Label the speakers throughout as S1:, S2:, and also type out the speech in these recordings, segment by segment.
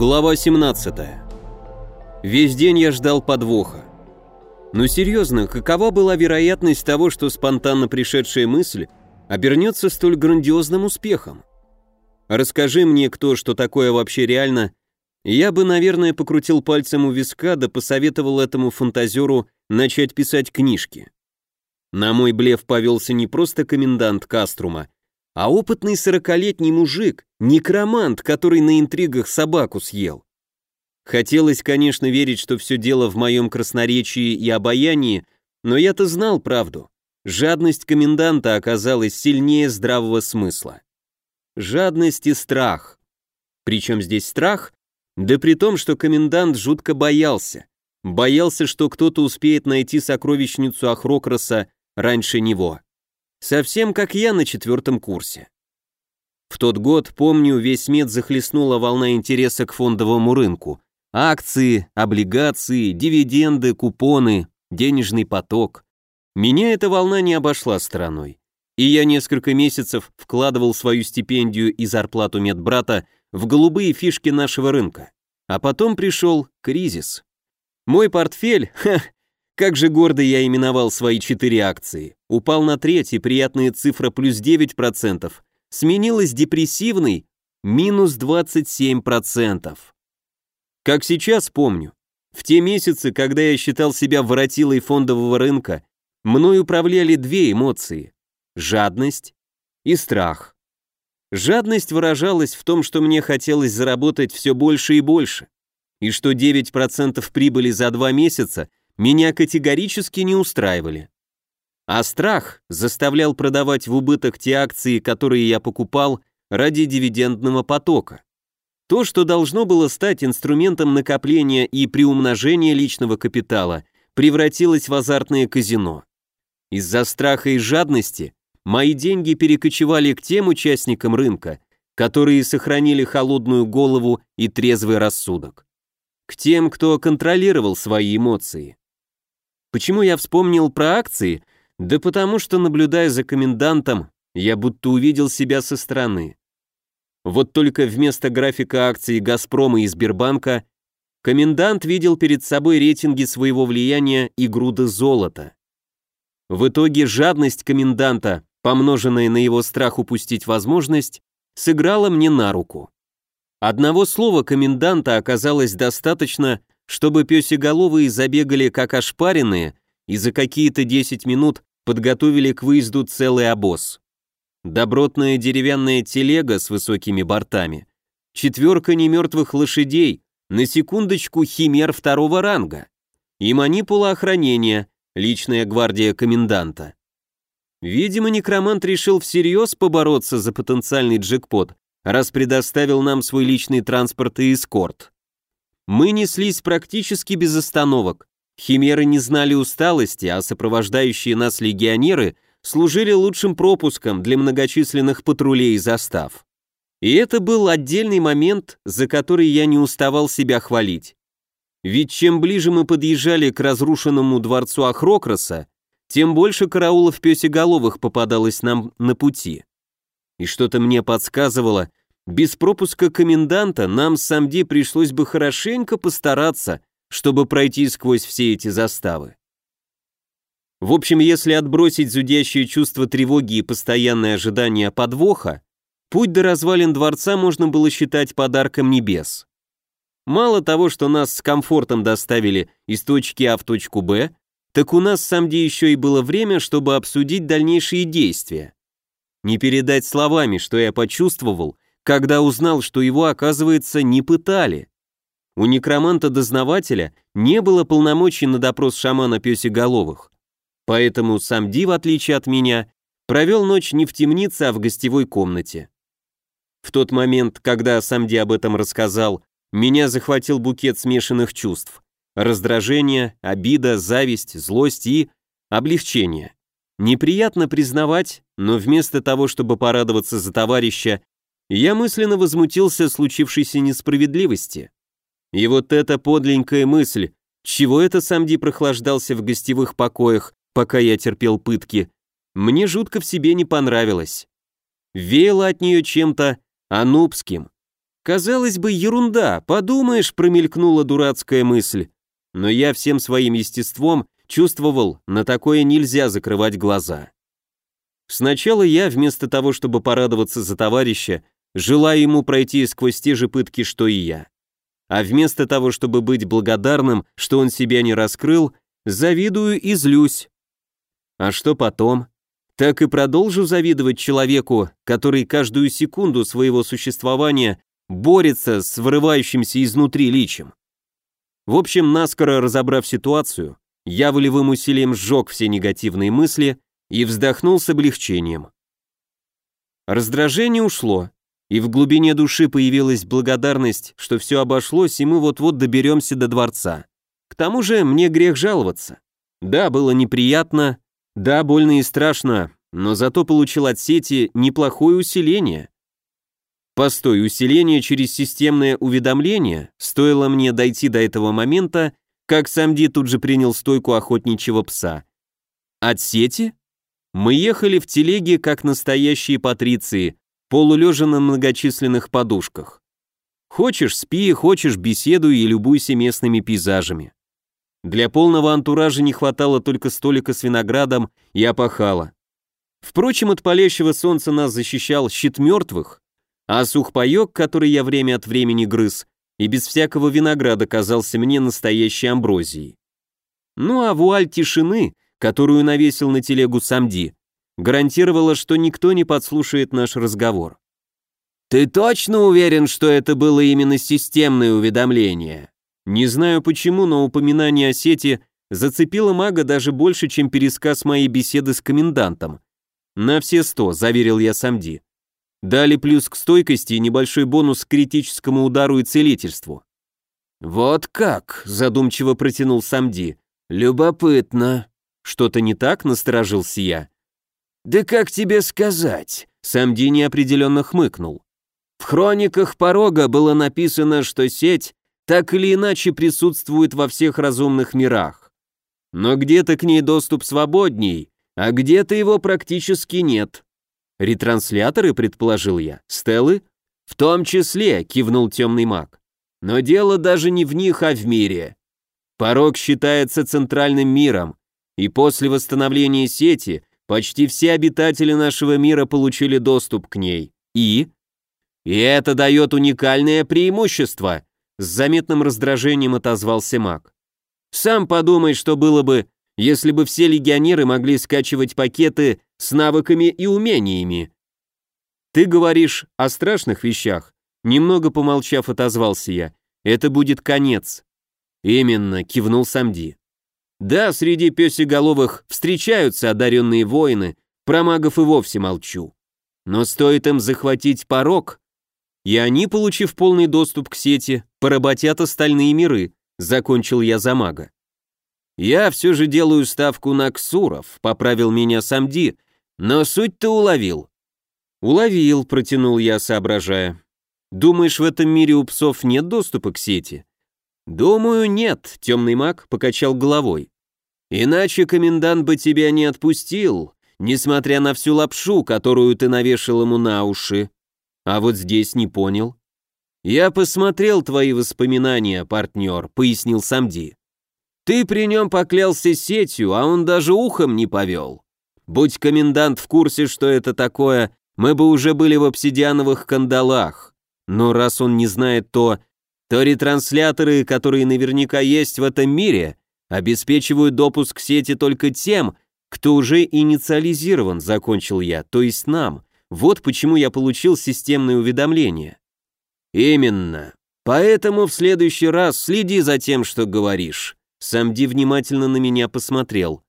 S1: Глава 17. Весь день я ждал подвоха. Но серьезно, какова была вероятность того, что спонтанно пришедшая мысль обернется столь грандиозным успехом? Расскажи мне, кто, что такое вообще реально, я бы, наверное, покрутил пальцем у виска, да посоветовал этому фантазеру начать писать книжки. На мой блеф повелся не просто комендант Каструма, а опытный сорокалетний мужик, некромант, который на интригах собаку съел. Хотелось, конечно, верить, что все дело в моем красноречии и обаянии, но я-то знал правду. Жадность коменданта оказалась сильнее здравого смысла. Жадность и страх. Причем здесь страх? Да при том, что комендант жутко боялся. Боялся, что кто-то успеет найти сокровищницу Ахрокроса раньше него. Совсем как я на четвертом курсе. В тот год, помню, весь мед захлестнула волна интереса к фондовому рынку. Акции, облигации, дивиденды, купоны, денежный поток. Меня эта волна не обошла стороной. И я несколько месяцев вкладывал свою стипендию и зарплату медбрата в голубые фишки нашего рынка. А потом пришел кризис. Мой портфель, ха, как же гордо я именовал свои четыре акции. Упал на треть, и приятная цифра плюс 9%, сменилась депрессивной минус 27%. Как сейчас помню, в те месяцы, когда я считал себя воротилой фондового рынка, мной управляли две эмоции – жадность и страх. Жадность выражалась в том, что мне хотелось заработать все больше и больше, и что 9% прибыли за два месяца меня категорически не устраивали. А страх заставлял продавать в убыток те акции, которые я покупал ради дивидендного потока. То, что должно было стать инструментом накопления и приумножения личного капитала, превратилось в азартное казино. Из-за страха и жадности мои деньги перекочевали к тем участникам рынка, которые сохранили холодную голову и трезвый рассудок. К тем, кто контролировал свои эмоции. Почему я вспомнил про акции? Да потому что, наблюдая за комендантом, я будто увидел себя со стороны. Вот только вместо графика акций «Газпрома» и «Сбербанка» комендант видел перед собой рейтинги своего влияния и груды золота. В итоге жадность коменданта, помноженная на его страх упустить возможность, сыграла мне на руку. Одного слова коменданта оказалось достаточно, чтобы пёсеголовые забегали как ошпаренные и за какие-то 10 минут подготовили к выезду целый обоз. Добротная деревянная телега с высокими бортами, четверка немертвых лошадей, на секундочку химер второго ранга и манипула охранения, личная гвардия коменданта. Видимо, некромант решил всерьез побороться за потенциальный джекпот, раз предоставил нам свой личный транспорт и эскорт. Мы неслись практически без остановок. Химеры не знали усталости, а сопровождающие нас легионеры служили лучшим пропуском для многочисленных патрулей и застав. И это был отдельный момент, за который я не уставал себя хвалить. Ведь чем ближе мы подъезжали к разрушенному дворцу Ахрокроса, тем больше караулов пёсеголовых попадалось нам на пути. И что-то мне подсказывало, без пропуска коменданта нам с Самди пришлось бы хорошенько постараться, чтобы пройти сквозь все эти заставы. В общем, если отбросить зудящее чувство тревоги и постоянное ожидание подвоха, путь до развалин дворца можно было считать подарком небес. Мало того, что нас с комфортом доставили из точки А в точку Б, так у нас с Самди еще и было время, чтобы обсудить дальнейшие действия. Не передать словами, что я почувствовал, когда узнал, что его, оказывается, не пытали. У некроманта-дознавателя не было полномочий на допрос шамана пёсеголовых. Поэтому сам Ди, в отличие от меня, провел ночь не в темнице, а в гостевой комнате. В тот момент, когда Самди об этом рассказал, меня захватил букет смешанных чувств. Раздражение, обида, зависть, злость и облегчение. Неприятно признавать, но вместо того, чтобы порадоваться за товарища, я мысленно возмутился случившейся несправедливости. И вот эта подленькая мысль, чего это Самди прохлаждался в гостевых покоях, пока я терпел пытки, мне жутко в себе не понравилось. Веяло от нее чем-то анубским. Казалось бы, ерунда, подумаешь, промелькнула дурацкая мысль. Но я всем своим естеством чувствовал, на такое нельзя закрывать глаза. Сначала я, вместо того, чтобы порадоваться за товарища, желаю ему пройти сквозь те же пытки, что и я. А вместо того, чтобы быть благодарным, что он себя не раскрыл, завидую и злюсь. А что потом? Так и продолжу завидовать человеку, который каждую секунду своего существования борется с вырывающимся изнутри личем. В общем, наскоро разобрав ситуацию, я волевым усилием сжег все негативные мысли и вздохнул с облегчением. Раздражение ушло, и в глубине души появилась благодарность, что все обошлось, и мы вот-вот доберемся до дворца. К тому же мне грех жаловаться. Да, было неприятно, да, больно и страшно, но зато получил от сети неплохое усиление. Постой, усиление через системное уведомление, стоило мне дойти до этого момента, как Самди тут же принял стойку охотничьего пса. От сети? Мы ехали в телеге, как настоящие патриции, полулежа на многочисленных подушках. Хочешь спи, хочешь беседуй и любуйся местными пейзажами. Для полного антуража не хватало только столика с виноградом и опахала. Впрочем, от палящего солнца нас защищал щит мертвых, а сухпайок, который я время от времени грыз, и без всякого винограда казался мне настоящей амброзией. Ну а вуаль тишины, которую навесил на телегу Самди, гарантировала, что никто не подслушает наш разговор. «Ты точно уверен, что это было именно системное уведомление?» Не знаю почему, но упоминание о сети зацепило мага даже больше, чем пересказ моей беседы с комендантом. «На все сто», — заверил я Самди. Дали плюс к стойкости и небольшой бонус к критическому удару и целительству. «Вот как?» – задумчиво протянул Самди. «Любопытно». «Что-то не так?» – насторожился я. «Да как тебе сказать?» – Самди неопределенно хмыкнул. «В хрониках порога было написано, что сеть так или иначе присутствует во всех разумных мирах. Но где-то к ней доступ свободней, а где-то его практически нет. «Ретрансляторы», — предположил я. «Стеллы?» «В том числе», — кивнул темный маг. «Но дело даже не в них, а в мире. Порог считается центральным миром, и после восстановления сети почти все обитатели нашего мира получили доступ к ней. И? И это дает уникальное преимущество», — с заметным раздражением отозвался маг. «Сам подумай, что было бы, если бы все легионеры могли скачивать пакеты с навыками и умениями. Ты говоришь о страшных вещах, немного помолчав, отозвался я. Это будет конец. Именно, кивнул Самди. Да, среди пёсеголовых встречаются одаренные воины, про магов и вовсе молчу. Но стоит им захватить порог, и они, получив полный доступ к сети, поработят остальные миры, закончил я за мага. Я все же делаю ставку на Ксуров, поправил меня Самди, но суть ты уловил. Уловил, протянул я, соображая. Думаешь, в этом мире у псов нет доступа к сети? Думаю, нет, темный маг покачал головой. Иначе комендант бы тебя не отпустил, несмотря на всю лапшу, которую ты навешал ему на уши. А вот здесь не понял. Я посмотрел твои воспоминания, партнер, пояснил Самди. Ты при нем поклялся сетью, а он даже ухом не повел. Будь комендант в курсе, что это такое, мы бы уже были в обсидиановых кандалах. Но раз он не знает то, то ретрансляторы, которые наверняка есть в этом мире, обеспечивают допуск к сети только тем, кто уже инициализирован, закончил я, то есть нам. Вот почему я получил системное уведомление. Именно. Поэтому в следующий раз следи за тем, что говоришь. Самди внимательно на меня посмотрел.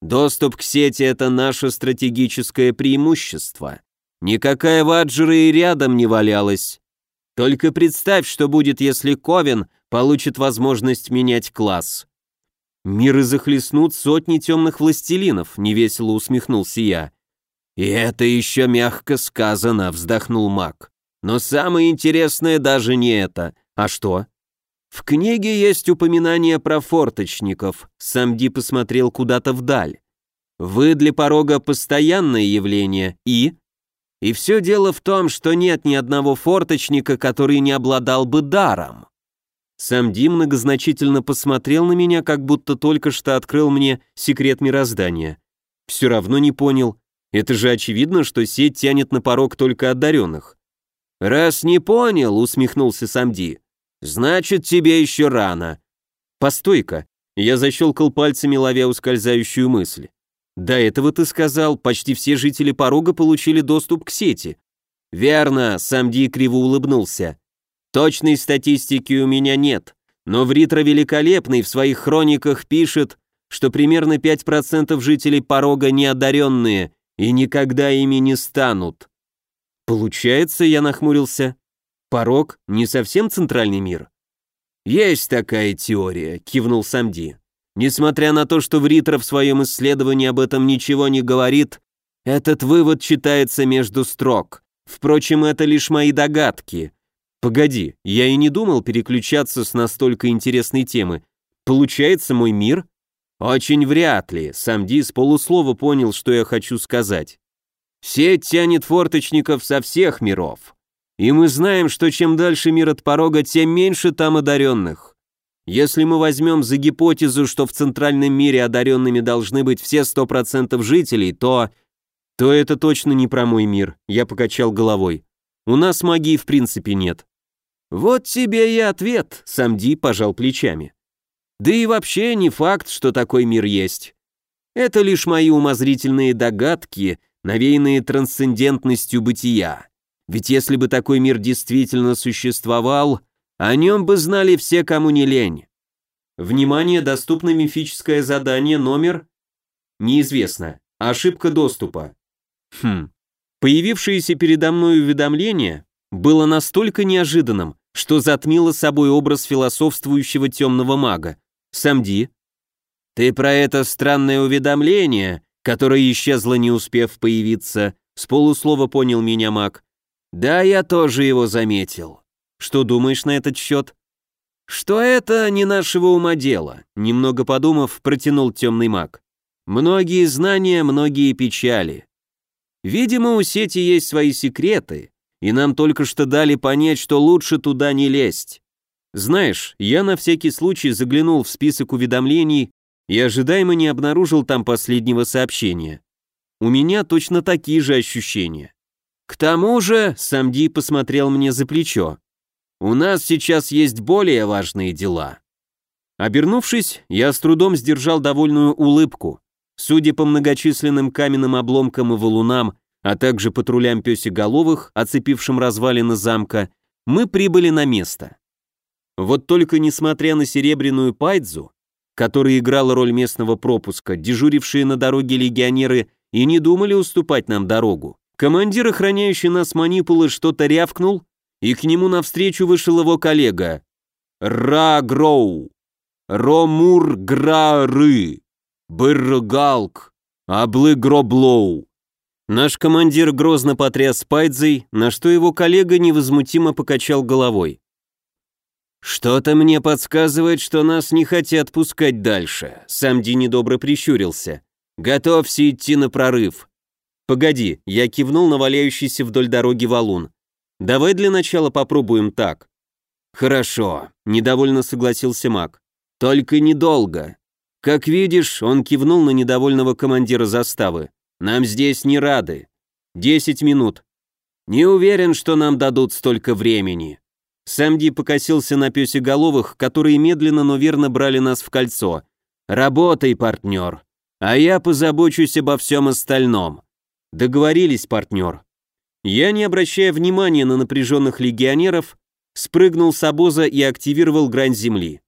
S1: Доступ к сети – это наше стратегическое преимущество. Никакая ваджера и рядом не валялась. Только представь, что будет, если Ковен получит возможность менять класс. Миры захлестнут сотни темных властелинов, невесело усмехнулся я. И это еще мягко сказано, вздохнул маг. Но самое интересное даже не это. А что? В книге есть упоминание про форточников. Самди посмотрел куда-то вдаль. Вы для порога постоянное явление и... И все дело в том, что нет ни одного форточника, который не обладал бы даром. Сам Дим многозначительно посмотрел на меня, как будто только что открыл мне секрет мироздания. Все равно не понял. Это же очевидно, что сеть тянет на порог только одаренных. «Раз не понял», — усмехнулся Самди, — «значит, тебе еще рано». «Постой-ка», — я защелкал пальцами, ловя ускользающую мысль. «До этого ты сказал, почти все жители порога получили доступ к сети». «Верно», — Самди криво улыбнулся. «Точной статистики у меня нет, но Вритро Великолепный в своих хрониках пишет, что примерно 5% жителей порога неодаренные и никогда ими не станут». Получается, я нахмурился. Порог не совсем центральный мир. Есть такая теория, кивнул Самди. Несмотря на то, что Вритра в своем исследовании об этом ничего не говорит, этот вывод читается между строк. Впрочем, это лишь мои догадки. Погоди, я и не думал переключаться с настолько интересной темы. Получается, мой мир? Очень вряд ли. Самди с полуслова понял, что я хочу сказать. Сеть тянет форточников со всех миров. И мы знаем, что чем дальше мир от порога, тем меньше там одаренных. Если мы возьмем за гипотезу, что в центральном мире одаренными должны быть все 100% жителей, то... То это точно не про мой мир, я покачал головой. У нас магии в принципе нет. Вот тебе и ответ, Самди пожал плечами. Да и вообще не факт, что такой мир есть. Это лишь мои умозрительные догадки — навеянные трансцендентностью бытия. Ведь если бы такой мир действительно существовал, о нем бы знали все, кому не лень. Внимание, доступно мифическое задание номер... Неизвестно. Ошибка доступа. Хм. Появившееся передо мной уведомление было настолько неожиданным, что затмило собой образ философствующего темного мага. Самди. «Ты про это странное уведомление которая исчезла, не успев появиться, с полуслова понял меня маг. Да, я тоже его заметил. Что думаешь на этот счет? Что это не нашего ума дело, немного подумав, протянул темный маг. Многие знания, многие печали. Видимо, у сети есть свои секреты, и нам только что дали понять, что лучше туда не лезть. Знаешь, я на всякий случай заглянул в список уведомлений и ожидаемо не обнаружил там последнего сообщения. У меня точно такие же ощущения. К тому же, Самди посмотрел мне за плечо. У нас сейчас есть более важные дела. Обернувшись, я с трудом сдержал довольную улыбку. Судя по многочисленным каменным обломкам и валунам, а также патрулям пёсеголовых, оцепившим развалины замка, мы прибыли на место. Вот только несмотря на серебряную пайдзу, который играл роль местного пропуска, дежурившие на дороге легионеры и не думали уступать нам дорогу. Командир, охраняющий нас манипулы, что-то рявкнул, и к нему навстречу вышел его коллега. Ра-гроу, Ромур-гра-ры, Быргалк, Аблы-гроблоу. Наш командир грозно потряс пайдзой, на что его коллега невозмутимо покачал головой. «Что-то мне подсказывает, что нас не хотят пускать дальше», — сам Ди недобро прищурился. «Готовься идти на прорыв». «Погоди», — я кивнул на валяющийся вдоль дороги валун. «Давай для начала попробуем так». «Хорошо», — недовольно согласился маг. «Только недолго. Как видишь, он кивнул на недовольного командира заставы. Нам здесь не рады. Десять минут. Не уверен, что нам дадут столько времени». Самди покосился на пёсеголовых, которые медленно, но верно брали нас в кольцо. «Работай, партнер, а я позабочусь обо всем остальном». Договорились, партнер. Я, не обращая внимания на напряженных легионеров, спрыгнул с обоза и активировал грань земли.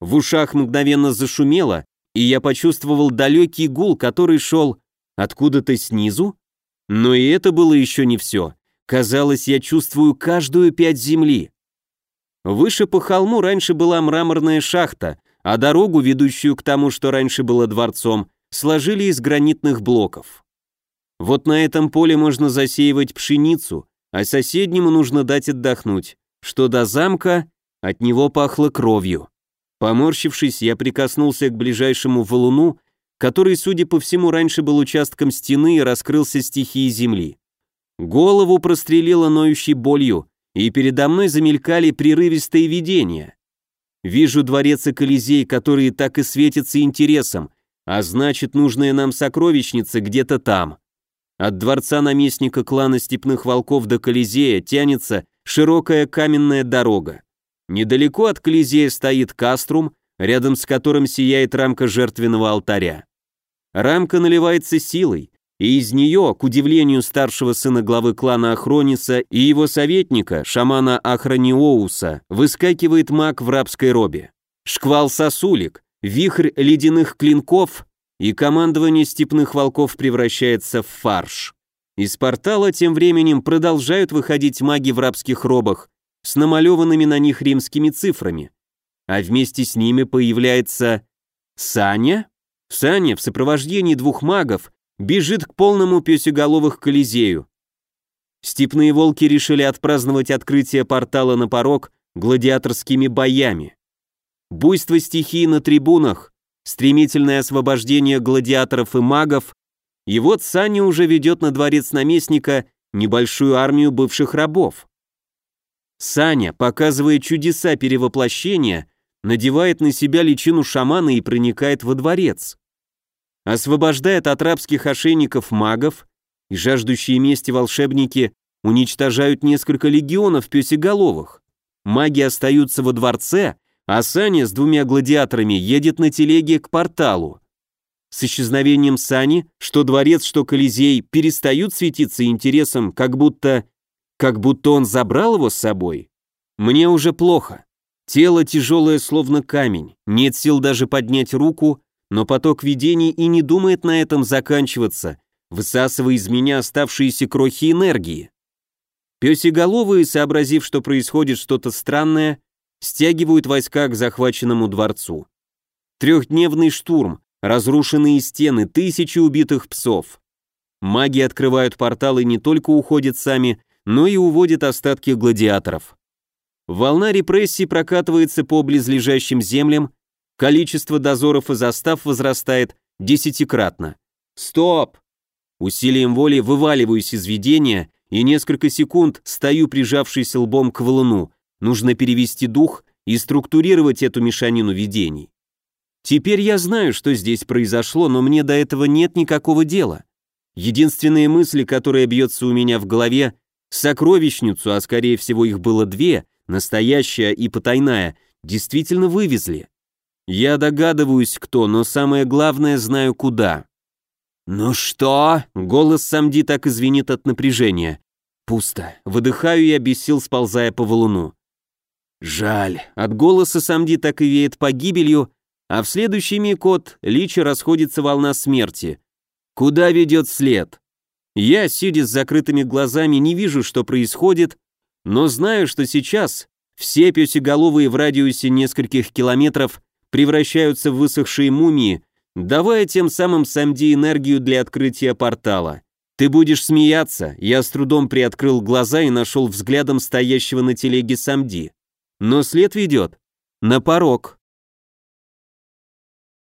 S1: В ушах мгновенно зашумело, и я почувствовал далекий гул, который шел откуда-то снизу. Но и это было еще не все. Казалось, я чувствую каждую пять земли. Выше по холму раньше была мраморная шахта, а дорогу, ведущую к тому, что раньше было дворцом, сложили из гранитных блоков. Вот на этом поле можно засеивать пшеницу, а соседнему нужно дать отдохнуть. Что до замка, от него пахло кровью. Поморщившись, я прикоснулся к ближайшему валуну, который, судя по всему, раньше был участком стены и раскрылся стихии земли. Голову прострелило ноющей болью, и передо мной замелькали прерывистые видения. Вижу дворец и Колизей, которые так и светятся интересом, а значит, нужная нам сокровищница где-то там. От дворца наместника клана степных волков до Колизея тянется широкая каменная дорога. Недалеко от Колизея стоит каструм, рядом с которым сияет рамка жертвенного алтаря. Рамка наливается силой, и из нее, к удивлению старшего сына главы клана Ахрониса и его советника, шамана Ахрониоуса, выскакивает маг в рабской робе. Шквал сосулек, вихрь ледяных клинков, и командование степных волков превращается в фарш. Из портала тем временем продолжают выходить маги в рабских робах с намалеванными на них римскими цифрами, а вместе с ними появляется Саня. Саня в сопровождении двух магов бежит к полному песеголовых Колизею. Степные волки решили отпраздновать открытие портала на порог гладиаторскими боями. Буйство стихии на трибунах, стремительное освобождение гладиаторов и магов, и вот Саня уже ведет на дворец наместника небольшую армию бывших рабов. Саня, показывая чудеса перевоплощения, надевает на себя личину шамана и проникает во дворец освобождает от рабских ошейников магов, и жаждущие мести волшебники уничтожают несколько легионов пёсеголовых. Маги остаются во дворце, а Саня с двумя гладиаторами едет на телеге к порталу. С исчезновением Сани, что дворец, что Колизей, перестают светиться интересом, как будто... как будто он забрал его с собой. Мне уже плохо. Тело тяжелое, словно камень, нет сил даже поднять руку, но поток видений и не думает на этом заканчиваться, высасывая из меня оставшиеся крохи энергии. Песеголовые, сообразив, что происходит что-то странное, стягивают войска к захваченному дворцу. Трехдневный штурм, разрушенные стены, тысячи убитых псов. Маги открывают порталы не только уходят сами, но и уводят остатки гладиаторов. Волна репрессий прокатывается по близлежащим землям, Количество дозоров и застав возрастает десятикратно. Стоп! Усилием воли вываливаюсь из видения и несколько секунд стою прижавшись лбом к валуну. Нужно перевести дух и структурировать эту мешанину видений. Теперь я знаю, что здесь произошло, но мне до этого нет никакого дела. Единственные мысли, которые бьется у меня в голове, сокровищницу, а скорее всего их было две, настоящая и потайная, действительно вывезли. Я догадываюсь, кто, но самое главное, знаю куда. «Ну что?» — голос Самди так извинит от напряжения. Пусто. Выдыхаю я без сил, сползая по валуну. Жаль. От голоса Самди так и веет погибелью, а в следующий миг от Лича расходится волна смерти. Куда ведет след? Я, сидя с закрытыми глазами, не вижу, что происходит, но знаю, что сейчас все песеголовые в радиусе нескольких километров превращаются в высохшие мумии, давая тем самым Самди энергию для открытия портала. Ты будешь смеяться, я с трудом приоткрыл глаза и нашел взглядом стоящего на телеге Самди. Но след ведет на порог.